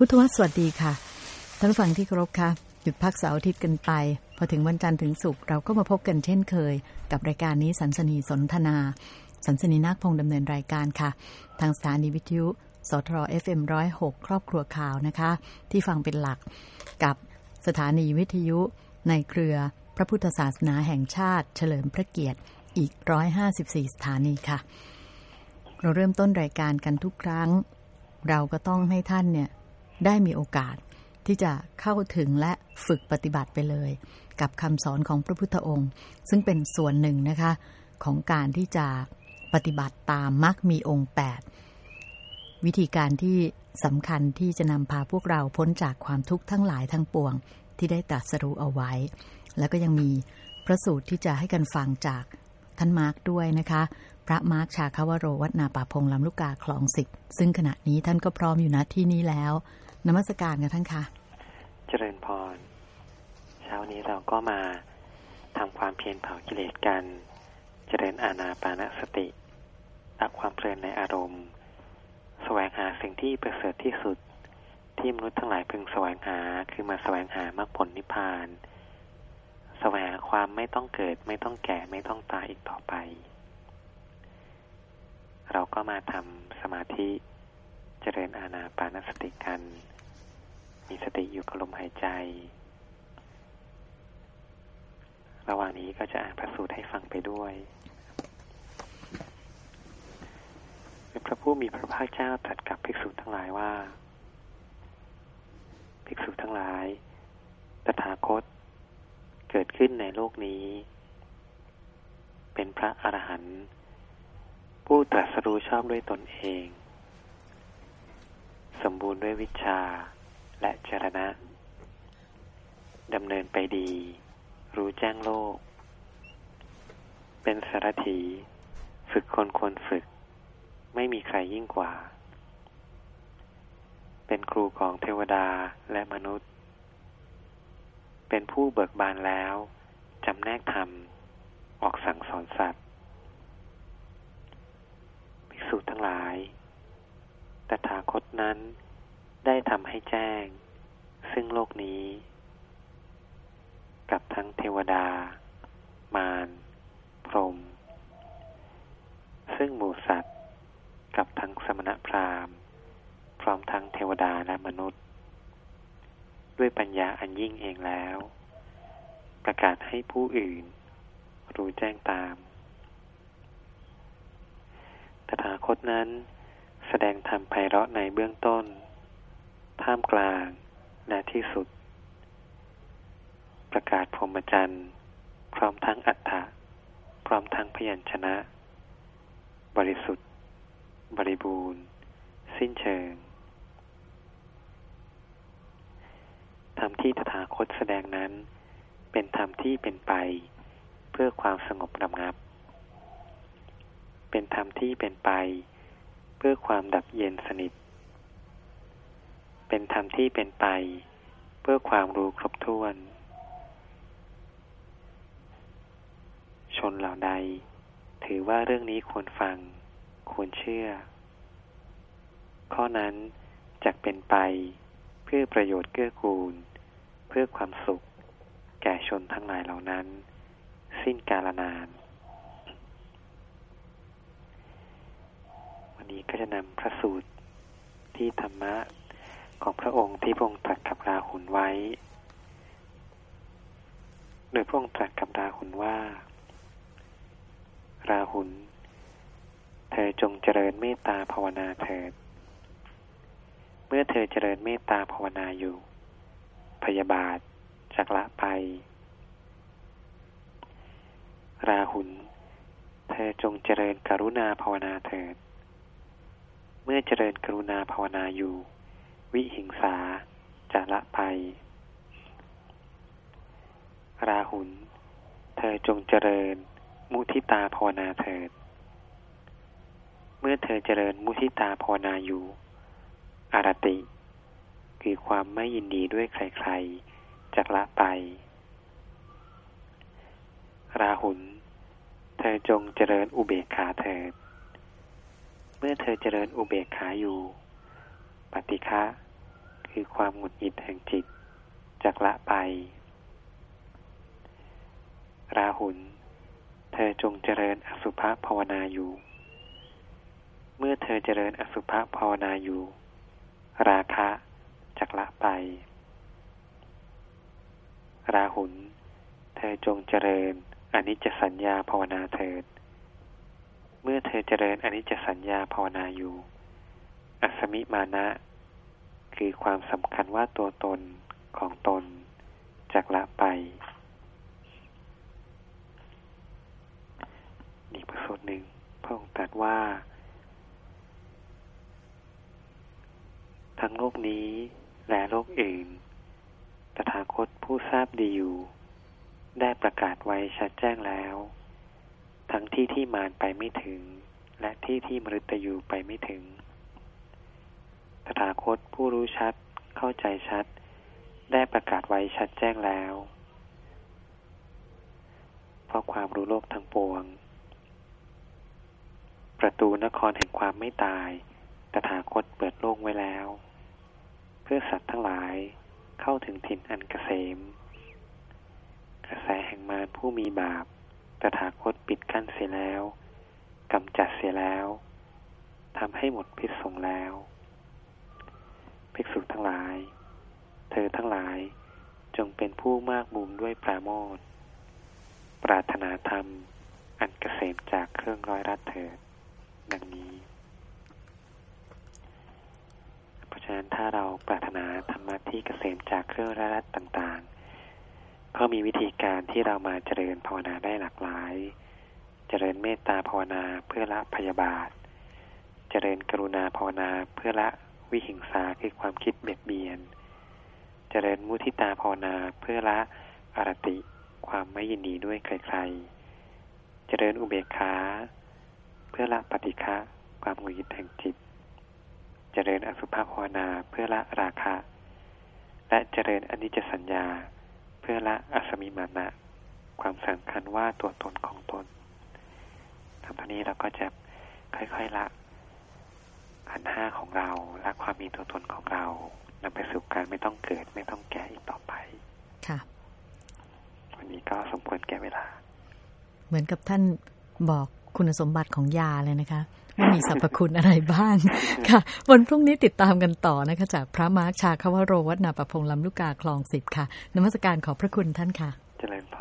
พุทธวสวัสดีค่ะ ท่านฟังที่เคารพค่ะ หยุดพักเสาร์อาทิตย์กันไป พอถึงวันจันทร์ถึงศุกร์เราก็มาพบกันเช่นเคย กับรายการนี้สันสนีสนทนา สันสนีนาคพงดำเนินรายการค่ะ ทางสถานีวิทยุสทร FM106 ครอบครัวข่าวนะคะ ที่ฟังเป็นหลักกับสถานีวิทยุในเครือพระพุทธศาสนาแห่งชาติ เฉลิมพระเกียรติอีก 154 สถานีค่ะ เราเริ่มต้นรายการกันทุกครั้ง เราก็ต้องให้ท่านเนี่ย ได้มีโอกาสที่จะเข้าถึงและฝึกปฏิบัติไปเลย กับคำสอนของพระพุทธองค์ ซึ่งเป็นส่วนหนึ่งนะคะของการที่จะปฏิบัติตามมรรคมีองค์ 8 วิธีการที่สำคัญที่จะนำพาพวกเราพ้นจากความทุกข์ทั้งหลายทั้งปวงที่ได้ตรัสรู้เอาไว้ แล้วก็ยังมีพระสูตรที่จะให้กันฟังจากท่านมาร์กด้วยนะคะ พระมาร์กชาคาวโรวัดนาป่าพงลำลูกกาคลองสิบซึ่งขณะนี้ท่านก็พร้อมอยู่ณที่นี้แล้ว นมัสการกันท่านคะเจริญพร เช้านี้เราก็มาทำความเพียรเผากิเลสกัน เจริญอาณาปานสติอักความเพลินในอารมณ์แสวงหาสิ่งที่ประเสริฐที่สุด ที่มนุษย์ทั้งหลายพึงแสวงหาคือมาแสวงหามรรคผลนิพพานแสวงหาความไม่ต้องเกิด ไม่ต้องแก่ไม่ต้องตายอีกต่อไป เราก็มาทำสมาธิ ริญอาณาปานสติกัน มีสติอยู่กับลมหายใจ ระหว่างนี้ก็จะอ่านพระสูตรให้ฟังไปด้วยพระผู้มีพระภาคเจ้าตรัสกับภิกษุทั้งหลายว่า ภิกษุทั้งหลาย ตถาคต เกิดขึ้นในโลกนี้ เป็นพระอรหันต์ผู้ตรัสรู้ชอบด้วยตนเอง มบูรณ์ด้วยวิชาและจรณะดำเนินไปดี รู้แจ้งโลก เป็นสารถี ฝึกคนควรฝึก ไม่มีใครยิ่งกว่า เป็นครูของเทวดาและมนุษย์ เป็นผู้เบิกบานแล้วจำแนกธรรม ออกสั่งสอนสัตว์ภิกษุทั้งหลายตถาคตนั้น ได้ทำให้แจ้ง ซึ่งโลกนี้ กับทั้งเทวดา มารพรหมซึ่งหมู่สัตว์ กับทั้งสมณพราหมณ์ พร้อมทั้งเทวดาและมนุษย์ ด้วยปัญญาอันยิ่งเองแล้ว ประกาศให้ผู้อื่น รู้แจ้งตามตถาคตนั้น แสดงธรรมไพเราะในเบื้องต้น ท่ามกลางและที่สุด ประกาศพรหมจรรย์ พร้อมทั้งอัฏฐะพร้อมทั้งพยัญชนะ บริสุทธิ์ บริบูรณ์ สิ้นเชิงธรรมที่ตถาคตแสดงนั้น เป็นธรรมที่เป็นไป เพื่อความสงบระงับ เป็นธรรมที่เป็นไป เพื่อความดับเย็นสนิท เป็นธรรมที่เป็นไป เพื่อความรู้ครบถ้วน ชนเหล่าใด ถือว่าเรื่องนี้ควรฟัง ควรเชื่อ ข้อนั้นจะเป็นไปเพื่อประโยชน์เกื้อกูล เพื่อความสุข แก่ชนทั้งหลายเหล่านั้น สิ้นกาลนานนี้ก็จะนำพระสูตรที่ธรรมะ ของพระองค์ที่พระองค์ตรัสกับราหุลไว้ โดยพระองค์ตรัสกับราหุลว่า ราหุล เธอจงเจริญเมตตาภาวนาเถิด เมื่อเธอเจริญเมตตาภาวนาอยู่ พยาบาทจากละไป ราหุล เธอจงเจริญกรุณาภาวนาเถิด เมื่อเจริญกรุณาภาวนาอยู่ วิหิงสาจะละไป ราหุล เธอจงเจริญ มุทิตาภาวนาเถิด เมื่อเธอเจริญมุทิตาภาวนาอยู่ อารติ คือความไม่ยินดีด้วยใครๆจะละไป ราหุล เธอจงเจริญอุเบกขาเถิด เมื่อเธอเจริญอุเบกขาอยู่ ฏิฆะคือความหงุดหงิดแห่งจิตจากละไป ราหุล เธอจงเจริญอสุภภาวนาอยู่ เมื่อเธอเจริญอสุภภาวนาอยู่ ราคะจากละไป ราหุล เธอจงเจริญอนิจจสัญญาภาวนาเถิด เมื่อเธอเจริญอนิจจสัญญาภาวนาอยู่ อัสมิมานะ คือความสำคัญว่าตัวตนของตนจากละไป อีกประสูตรหนึ่งพระองค์ตรัสว่า ทั้งโลกนี้และโลกอื่น ตถาคตผู้ทราบดีอยู่ ได้ประกาศไว้ชัดแจ้งแล้ว ทั้งที่ที่มารไปไม่ถึง และที่ที่มฤตยูไปไม่ถึง ตถาคตผู้รู้ชัด เข้าใจชัด ได้ประกาศไว้ชัดแจ้งแล้ว เพราะความรู้โลกทั้งปวง ประตูนครแห่งความไม่ตาย ตถาคตเปิดโล่งไว้แล้ว เพื่อสัตว์ทั้งหลายเข้าถึงถิ่นอันเกษม กระแสแห่งมารผู้มีบาป ตถาคตปิดกั้นเสียแล้วกำจัดเสียแล้วทำให้หมดพิษสงแล้ว ภิกษุทั้งหลาย เธอทั้งหลายจงเป็นผู้มากบุญด้วยปราโมทปรารถนาธรรม อันเกษมจากเครื่องร้อยรัดเถิด ดังนี้ เพราะฉะนั้นถ้าเราปรารถนาธรรมะที่เกษมจากเครื่องร้อยรัดต่างๆ ก็มีวิธีการที่เรามาเจริญภาวนาได้หลากหลาย เจริญเมตตาภาวนาเพื่อละพยาบาท เจริญกรุณาภาวนาเพื่อละ วิหิงสาคือความคิดเบียดเบียน เจริญมุทิตาภาวนาเพื่อละอารติความไม่ยินดีด้วยใครๆ เจริญอุเบกขา เพื่อละปฏิฆะความหงุดหงิดแห่งจิต เจริญอสุภภาวนาเพื่อละราคะ และเจริญอนิจจสัญญา เพื่อละอสมิมานะความสำคัญว่าตัวตนของตนทำตอนนี้เราก็จะค่อยๆละ ขันห้าของเราและความมีตัวตนของเรานำไปสู่การไม่ต้องเกิด ไม่ต้องแก่อีกต่อไป ค่ะ วันนี้ก็สมควรแก่เวลา เหมือนกับท่านบอกคุณสมบัติของยาเลยนะคะว่ามีสรรพคุณอะไรบ้าง ค่ะ วันพรุ่งนี้ติดตามกันต่อนะคะ จากพระมาร์คชาคาวโรวัฒนาประพงษ์ลำลูกกาคลองสิบค่ะนมัสการขอบพระคุณท่านค่ะ เจริญพ